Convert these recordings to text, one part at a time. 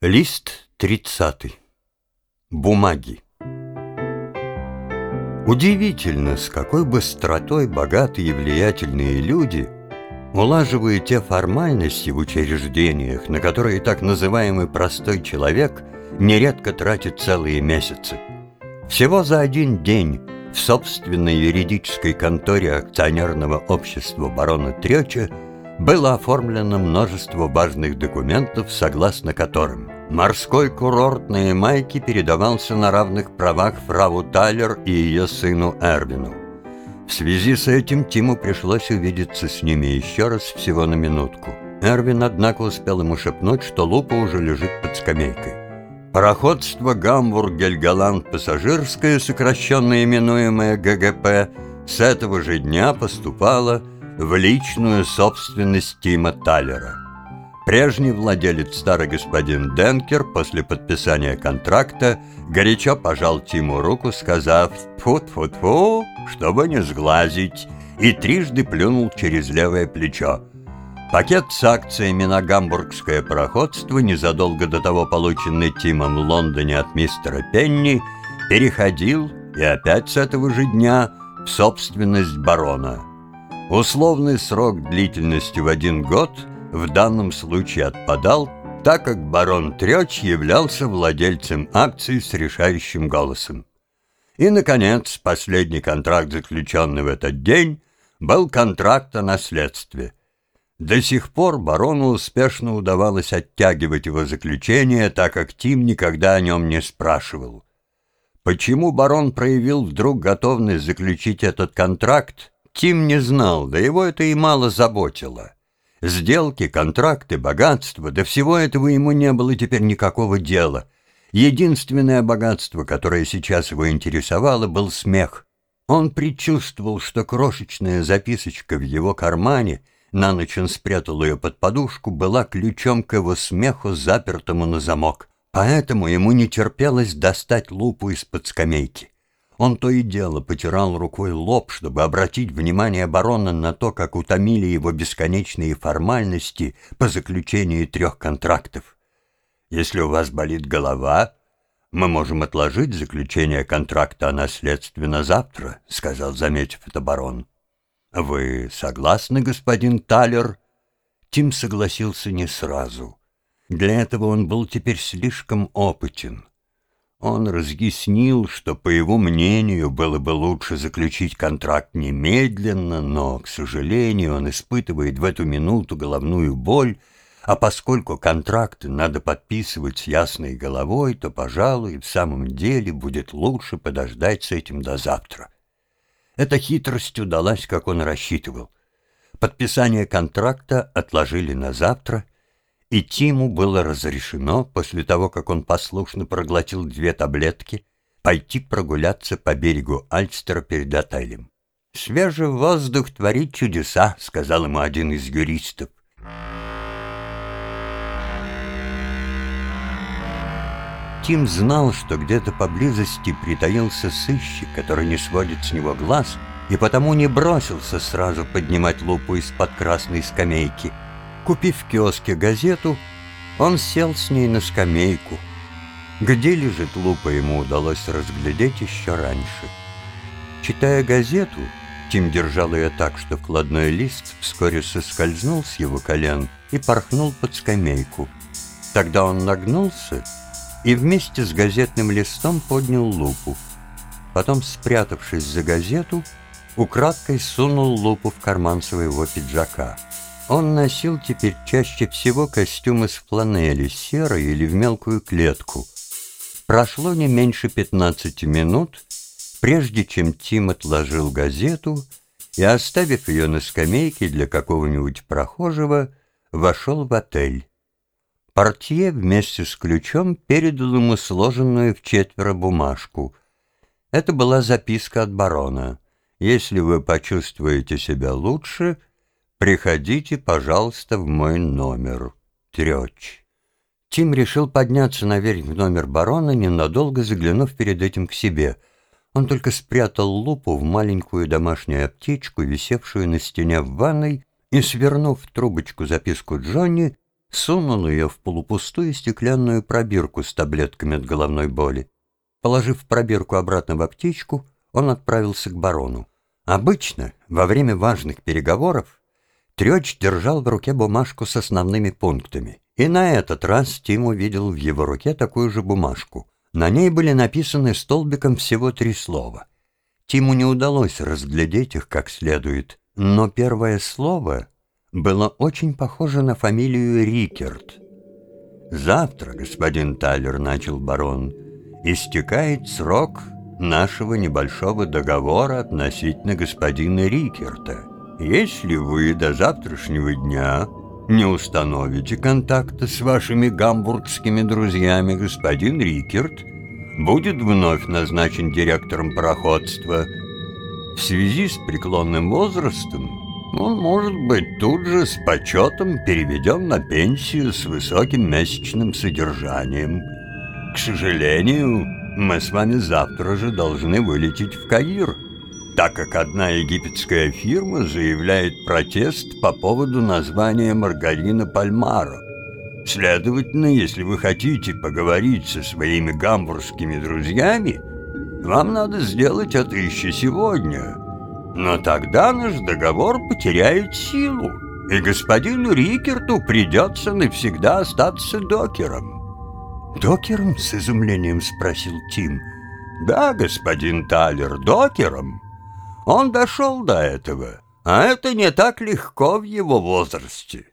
Лист 30. Бумаги. Удивительно, с какой быстротой богатые и влиятельные люди улаживают те формальности в учреждениях, на которые так называемый простой человек нередко тратит целые месяцы. Всего за один день в собственной юридической конторе акционерного общества барона Треча было оформлено множество важных документов, согласно которым морской курорт на Ямайке передавался на равных правах фрау Тайлер и ее сыну Эрвину. В связи с этим Тиму пришлось увидеться с ними еще раз всего на минутку. Эрвин, однако, успел ему шепнуть, что Лупа уже лежит под скамейкой. Пароходство Гамбург-Гельголанд пассажирское, сокращенно именуемое ГГП, с этого же дня поступало в личную собственность Тима Таллера. Прежний владелец, старый господин Денкер, после подписания контракта, горячо пожал Тиму руку, сказав «Тьфу-тьфу-тьфу», чтобы не сглазить, и трижды плюнул через левое плечо. Пакет с акциями на гамбургское пароходство, незадолго до того полученный Тимом в Лондоне от мистера Пенни, переходил, и опять с этого же дня, в собственность барона – Условный срок длительностью в один год в данном случае отпадал, так как барон Трёч являлся владельцем акций с решающим голосом. И, наконец, последний контракт, заключенный в этот день, был контракт о наследстве. До сих пор барону успешно удавалось оттягивать его заключение, так как Тим никогда о нем не спрашивал. Почему барон проявил вдруг готовность заключить этот контракт, Тим не знал, да его это и мало заботило. Сделки, контракты, богатство, до всего этого ему не было теперь никакого дела. Единственное богатство, которое сейчас его интересовало, был смех. Он предчувствовал, что крошечная записочка в его кармане, на ночь он спрятал ее под подушку, была ключом к его смеху, запертому на замок. Поэтому ему не терпелось достать лупу из-под скамейки. Он то и дело потирал рукой лоб, чтобы обратить внимание барона на то, как утомили его бесконечные формальности по заключению трех контрактов. «Если у вас болит голова, мы можем отложить заключение контракта о наследстве на завтра», — сказал, заметив это барон. «Вы согласны, господин Талер?» Тим согласился не сразу. Для этого он был теперь слишком опытен. Он разъяснил, что, по его мнению, было бы лучше заключить контракт немедленно, но, к сожалению, он испытывает в эту минуту головную боль, а поскольку контракты надо подписывать с ясной головой, то, пожалуй, в самом деле будет лучше подождать с этим до завтра. Эта хитрость удалась, как он рассчитывал. Подписание контракта отложили на завтра — и Тиму было разрешено, после того, как он послушно проглотил две таблетки, пойти прогуляться по берегу Альстера перед отелем. «Свежий воздух творит чудеса», — сказал ему один из юристов. Тим знал, что где-то поблизости притаился сыщик, который не сводит с него глаз, и потому не бросился сразу поднимать лупу из-под красной скамейки — Купив в киоске газету, он сел с ней на скамейку. Где лежит лупа, ему удалось разглядеть еще раньше. Читая газету, Тим держал ее так, что вкладной лист вскоре соскользнул с его колен и порхнул под скамейку. Тогда он нагнулся и вместе с газетным листом поднял лупу. Потом, спрятавшись за газету, украдкой сунул лупу в карман своего пиджака. Он носил теперь чаще всего костюм из фланели, серый или в мелкую клетку. Прошло не меньше 15 минут, прежде чем Тим отложил газету и, оставив ее на скамейке для какого-нибудь прохожего, вошел в отель. Портье вместе с ключом передал ему сложенную в четверо бумажку. Это была записка от барона. «Если вы почувствуете себя лучше», «Приходите, пожалуйста, в мой номер. Трёч». Тим решил подняться наверх в номер барона, ненадолго заглянув перед этим к себе. Он только спрятал лупу в маленькую домашнюю аптечку, висевшую на стене в ванной, и, свернув в трубочку записку Джонни, сунул ее в полупустую стеклянную пробирку с таблетками от головной боли. Положив пробирку обратно в аптечку, он отправился к барону. Обычно, во время важных переговоров, Трёч держал в руке бумажку с основными пунктами. И на этот раз Тим увидел в его руке такую же бумажку. На ней были написаны столбиком всего три слова. Тиму не удалось разглядеть их как следует, но первое слово было очень похоже на фамилию Рикерт. «Завтра, господин Тайлер, — начал барон, — истекает срок нашего небольшого договора относительно господина Рикерта. Если вы до завтрашнего дня не установите контакта с вашими гамбургскими друзьями, господин Рикерт будет вновь назначен директором пароходства. В связи с преклонным возрастом он может быть тут же с почетом переведен на пенсию с высоким месячным содержанием. К сожалению, мы с вами завтра же должны вылететь в Каир, так как одна египетская фирма заявляет протест по поводу названия маргарина Пальмаро. Следовательно, если вы хотите поговорить со своими гамбургскими друзьями, вам надо сделать это еще сегодня. Но тогда наш договор потеряет силу, и господину Рикерту придется навсегда остаться докером. «Докером?» — с изумлением спросил Тим. «Да, господин Талер, докером. Он дошел до этого, а это не так легко в его возрасте.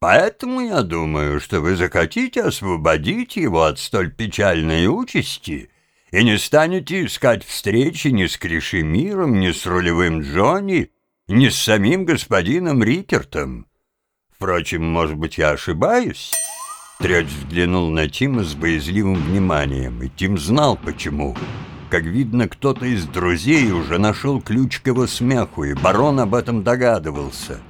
Поэтому я думаю, что вы захотите освободить его от столь печальной участи и не станете искать встречи ни с Кришемиром, ни с рулевым Джонни, ни с самим господином Рикертом. Впрочем, может быть, я ошибаюсь?» Трёч взглянул на Тима с боязливым вниманием, и Тим знал, почему. Как видно, кто-то из друзей уже нашел ключ к его смеху, и барон об этом догадывался.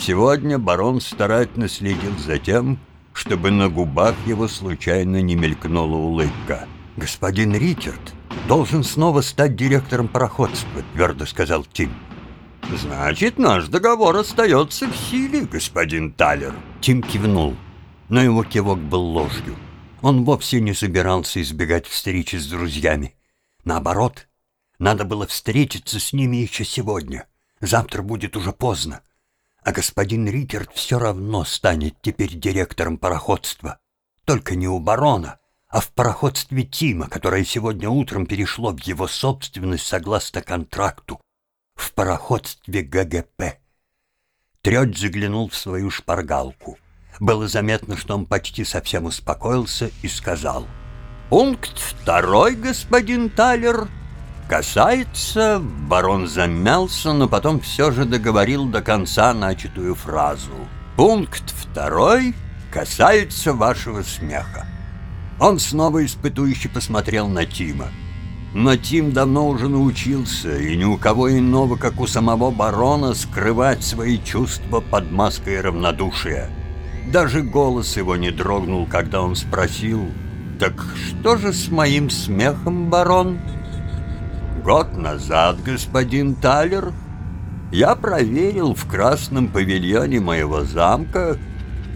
Сегодня барон старательно следил за тем, чтобы на губах его случайно не мелькнула улыбка. «Господин Рикерт должен снова стать директором пароходства», — твердо сказал Тим. «Значит, наш договор остается в силе, господин Талер». Тим кивнул но его кивок был ложью. Он вовсе не собирался избегать встречи с друзьями. Наоборот, надо было встретиться с ними еще сегодня. Завтра будет уже поздно. А господин Рикерт все равно станет теперь директором пароходства. Только не у барона, а в пароходстве Тима, которое сегодня утром перешло в его собственность согласно контракту, в пароходстве ГГП. Трёдь заглянул в свою шпаргалку — было заметно, что он почти совсем успокоился и сказал. «Пункт второй, господин Талер, касается...» Барон замялся, но потом все же договорил до конца начатую фразу. «Пункт второй касается вашего смеха». Он снова испытующе посмотрел на Тима. Но Тим давно уже научился, и ни у кого иного, как у самого барона, скрывать свои чувства под маской равнодушия. Даже голос его не дрогнул, когда он спросил, «Так что же с моим смехом, барон?» «Год назад, господин Талер, я проверил в красном павильоне моего замка,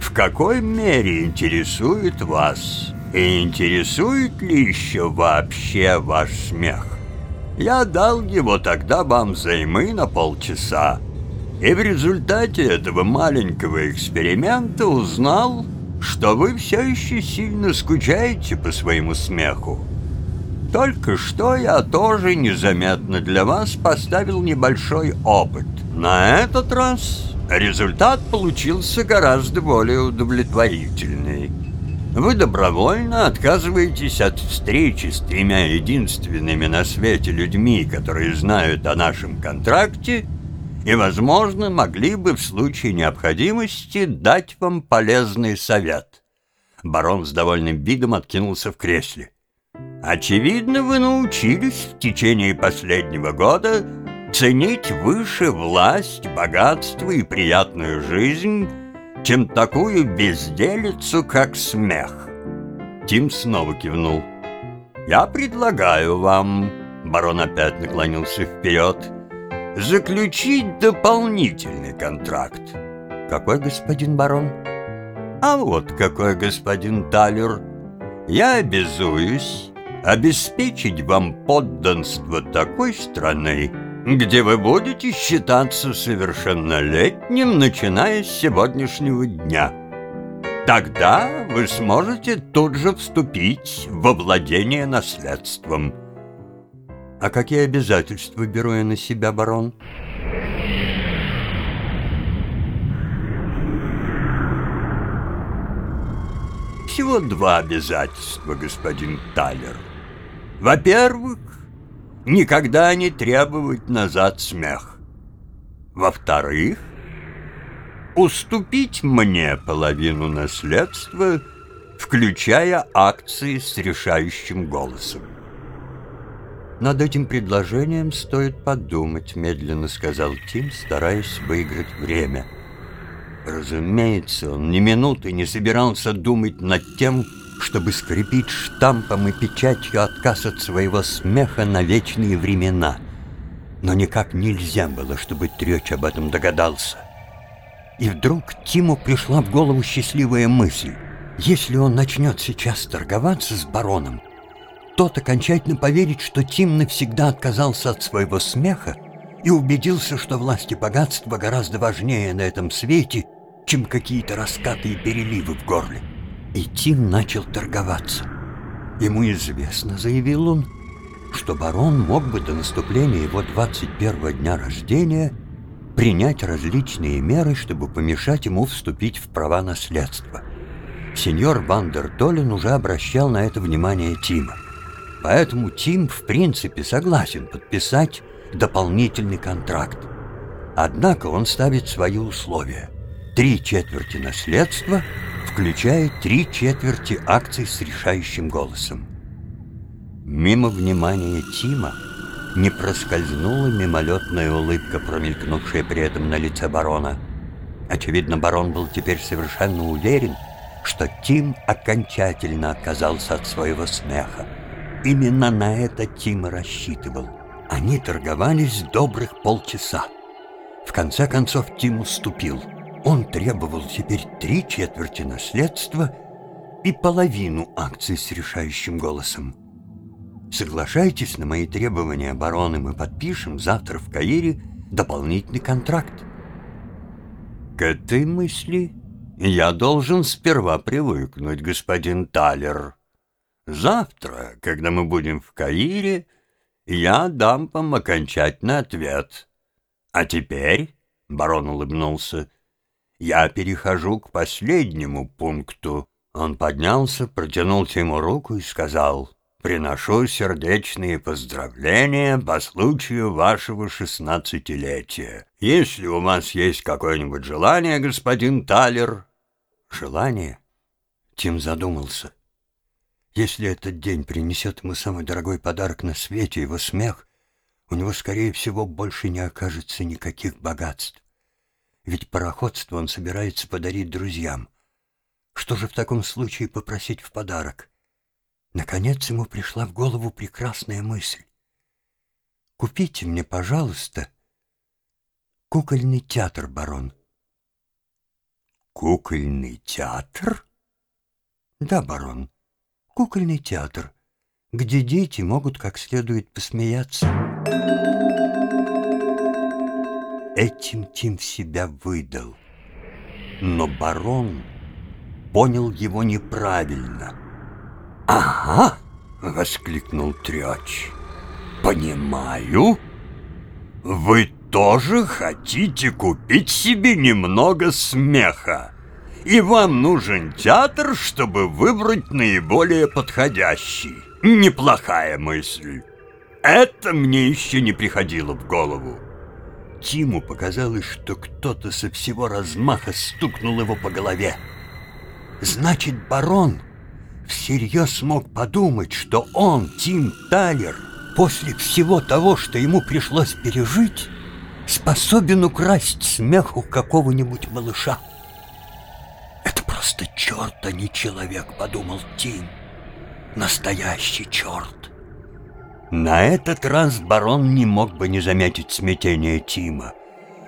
в какой мере интересует вас и интересует ли еще вообще ваш смех. Я дал его тогда вам займы на полчаса, и в результате этого маленького эксперимента узнал, что вы все еще сильно скучаете по своему смеху. Только что я тоже незаметно для вас поставил небольшой опыт. На этот раз результат получился гораздо более удовлетворительный. Вы добровольно отказываетесь от встречи с тремя единственными на свете людьми, которые знают о нашем контракте – и, возможно, могли бы в случае необходимости дать вам полезный совет. Барон с довольным видом откинулся в кресле. Очевидно, вы научились в течение последнего года ценить выше власть, богатство и приятную жизнь, чем такую безделицу, как смех. Тим снова кивнул. «Я предлагаю вам...» Барон опять наклонился вперед заключить дополнительный контракт. Какой господин барон? А вот какой господин Талер. Я обязуюсь обеспечить вам подданство такой страны, где вы будете считаться совершеннолетним, начиная с сегодняшнего дня. Тогда вы сможете тут же вступить во владение наследством. А какие обязательства беру я на себя, барон? Всего два обязательства, господин Талер. Во-первых, никогда не требовать назад смех. Во-вторых, уступить мне половину наследства, включая акции с решающим голосом. «Над этим предложением стоит подумать», — медленно сказал Тим, стараясь выиграть время. Разумеется, он ни минуты не собирался думать над тем, чтобы скрепить штампом и печатью отказ от своего смеха на вечные времена. Но никак нельзя было, чтобы Трёч об этом догадался. И вдруг Тиму пришла в голову счастливая мысль. Если он начнет сейчас торговаться с бароном, тот окончательно поверит, что Тим навсегда отказался от своего смеха и убедился, что власть и богатство гораздо важнее на этом свете, чем какие-то раскаты и переливы в горле. И Тим начал торговаться. Ему известно, заявил он, что барон мог бы до наступления его 21 дня рождения принять различные меры, чтобы помешать ему вступить в права наследства. Сеньор Вандер Толин уже обращал на это внимание Тима. Поэтому Тим в принципе согласен подписать дополнительный контракт. Однако он ставит свои условия. Три четверти наследства, включая три четверти акций с решающим голосом. Мимо внимания Тима не проскользнула мимолетная улыбка, промелькнувшая при этом на лице барона. Очевидно, барон был теперь совершенно уверен, что Тим окончательно отказался от своего смеха. Именно на это Тим рассчитывал. Они торговались добрых полчаса. В конце концов Тим уступил. Он требовал теперь три четверти наследства и половину акций с решающим голосом. Соглашайтесь на мои требования, бароны, мы подпишем завтра в Каире дополнительный контракт. К этой мысли я должен сперва привыкнуть, господин Талер. Завтра, когда мы будем в Каире, я дам вам окончательный ответ. А теперь, — барон улыбнулся, — я перехожу к последнему пункту. Он поднялся, протянул ему руку и сказал — приношу сердечные поздравления по случаю вашего шестнадцатилетия. Если у вас есть какое-нибудь желание, господин Талер...» «Желание?» Тим задумался. «Если этот день принесет ему самый дорогой подарок на свете, его смех, у него, скорее всего, больше не окажется никаких богатств. Ведь пароходство он собирается подарить друзьям. Что же в таком случае попросить в подарок?» Наконец ему пришла в голову прекрасная мысль. «Купите мне, пожалуйста, кукольный театр, барон». «Кукольный театр?» «Да, барон, кукольный театр, где дети могут как следует посмеяться». Этим Тим себя выдал. Но барон понял его неправильно — «Ага!» — воскликнул Трёч. «Понимаю. Вы тоже хотите купить себе немного смеха, и вам нужен театр, чтобы выбрать наиболее подходящий. Неплохая мысль. Это мне еще не приходило в голову». Тиму показалось, что кто-то со всего размаха стукнул его по голове. «Значит, барон...» всерьез мог подумать, что он, Тим Талер, после всего того, что ему пришлось пережить, способен украсть смех у какого-нибудь малыша. «Это просто черт, а не человек», — подумал Тим. «Настоящий черт». На этот раз барон не мог бы не заметить смятение Тима.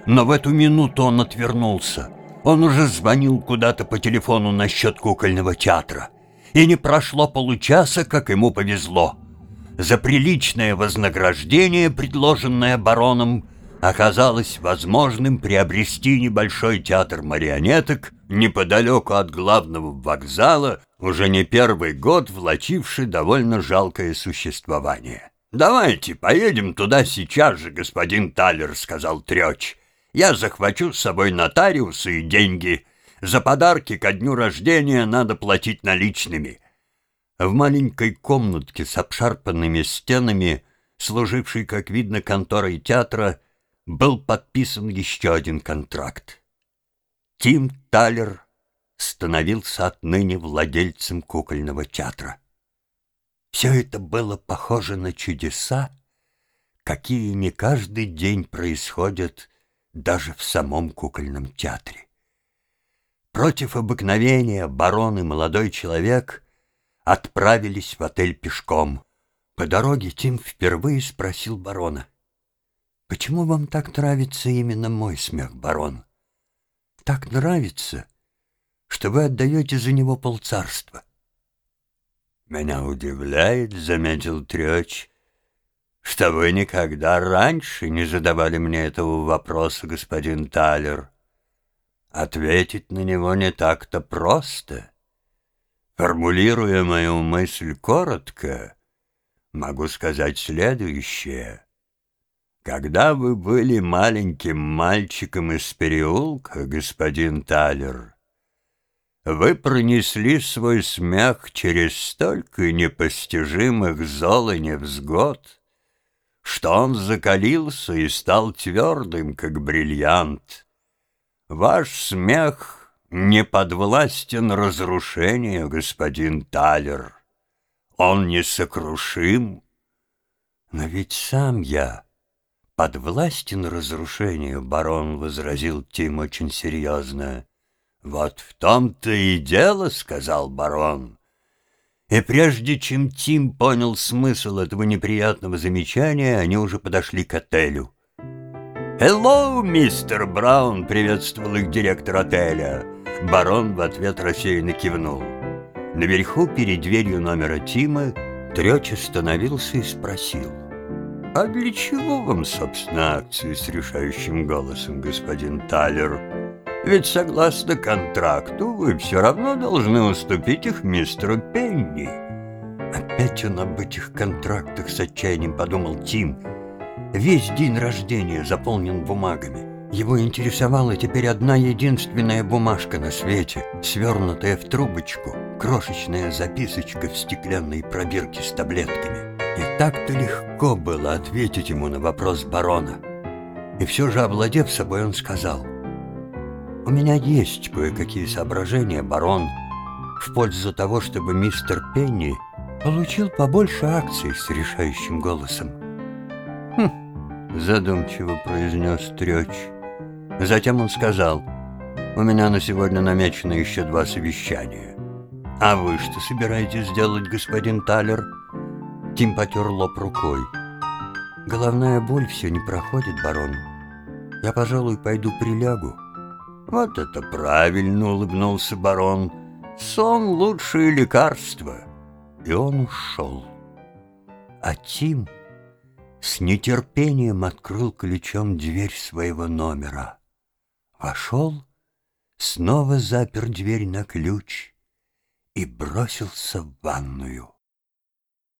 Но в эту минуту он отвернулся. Он уже звонил куда-то по телефону насчет кукольного театра. И не прошло получаса, как ему повезло. За приличное вознаграждение, предложенное бароном, оказалось возможным приобрести небольшой театр марионеток неподалеку от главного вокзала, уже не первый год влачивший довольно жалкое существование. «Давайте поедем туда сейчас же, господин Талер», — сказал Трёч. «Я захвачу с собой нотариуса и деньги. За подарки ко дню рождения надо платить наличными». В маленькой комнатке с обшарпанными стенами, служившей, как видно, конторой театра, был подписан еще один контракт. Тим Талер становился отныне владельцем кукольного театра. Все это было похоже на чудеса, какие не каждый день происходят даже в самом кукольном театре. Против обыкновения барон и молодой человек отправились в отель пешком. По дороге Тим впервые спросил барона — Почему вам так нравится именно мой смех, барон? Так нравится, что вы отдаете за него полцарства. Меня удивляет, — заметил Трёч, — что вы никогда раньше не задавали мне этого вопроса, господин Талер. Ответить на него не так-то просто. Формулируя мою мысль коротко, могу сказать следующее — когда вы были маленьким мальчиком из переулка, господин Талер, вы пронесли свой смех через столько непостижимых зол и невзгод, что он закалился и стал твердым, как бриллиант. Ваш смех не подвластен разрушению, господин Талер. Он несокрушим. Но ведь сам я подвластен разрушению, барон возразил Тим очень серьезно. Вот в том-то и дело, сказал барон. И прежде чем Тим понял смысл этого неприятного замечания, они уже подошли к отелю. «Hello, мистер Браун!» — приветствовал их директор отеля. Барон в ответ рассеянно кивнул. Наверху, перед дверью номера Тима, Трёч остановился и спросил — «А для чего вам, собственно, акции с решающим голосом, господин Талер? Ведь согласно контракту вы все равно должны уступить их мистеру Пенни». Опять он об этих контрактах с отчаянием подумал Тим. Весь день рождения заполнен бумагами. Его интересовала теперь одна единственная бумажка на свете, свернутая в трубочку, крошечная записочка в стеклянной пробирке с таблетками. И так-то легко было ответить ему на вопрос барона. И все же, обладев собой, он сказал, «У меня есть кое-какие соображения, барон, в пользу того, чтобы мистер Пенни получил побольше акций с решающим голосом». «Хм», — задумчиво произнес Трёч. Затем он сказал, «У меня на сегодня намечено еще два совещания. А вы что собираетесь делать, господин Талер?» Тим потер лоб рукой. «Головная боль все не проходит, барон. Я, пожалуй, пойду прилягу». «Вот это правильно!» — улыбнулся барон. «Сон — лучшее лекарство!» И он ушел. А Тим с нетерпением открыл ключом дверь своего номера. Вошел, снова запер дверь на ключ и бросился в ванную.